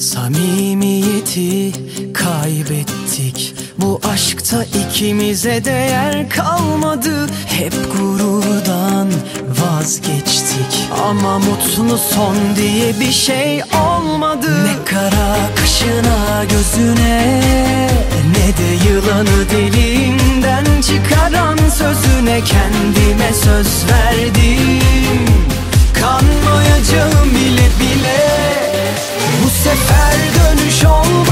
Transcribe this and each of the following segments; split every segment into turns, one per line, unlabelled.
Samimiyeti kaybettik. Bu aşkta ikimize değer kalmadı. Hep gururdan vazgeçtik. Ama mutlu son diye bir şey olmadı. Ne kara kaşına gözüne Ne de yılanı dilinden çıkaran sözüne Kendime söz verdim sefer dönüş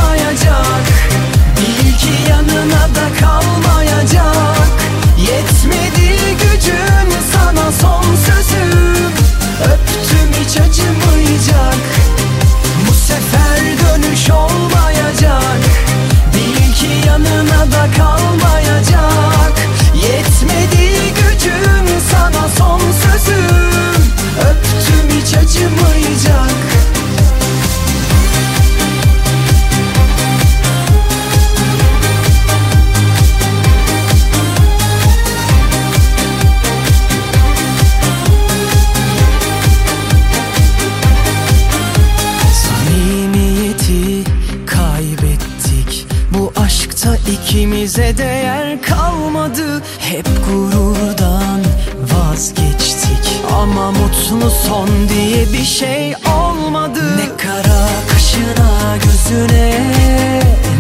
ikimize değer kalmadı. Hep gururdan vazgeçtik. Ama mutlu son diye bir şey olmadı. Ne kara kaşına gözüne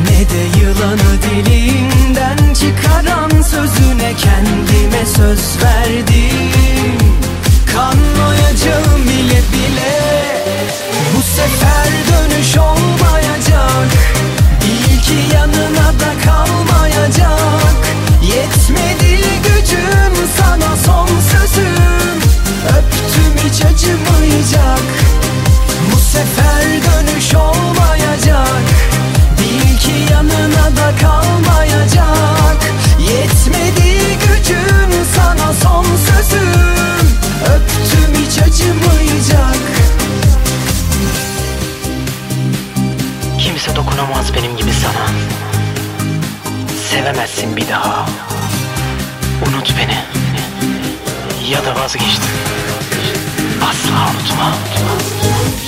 Ne de yılanı dilinden çıkaran sözüne Kendime söz verdim
Sevemezsin bir daha. Unut beni. Ya da vazgeçtim. Asla unutma
Bu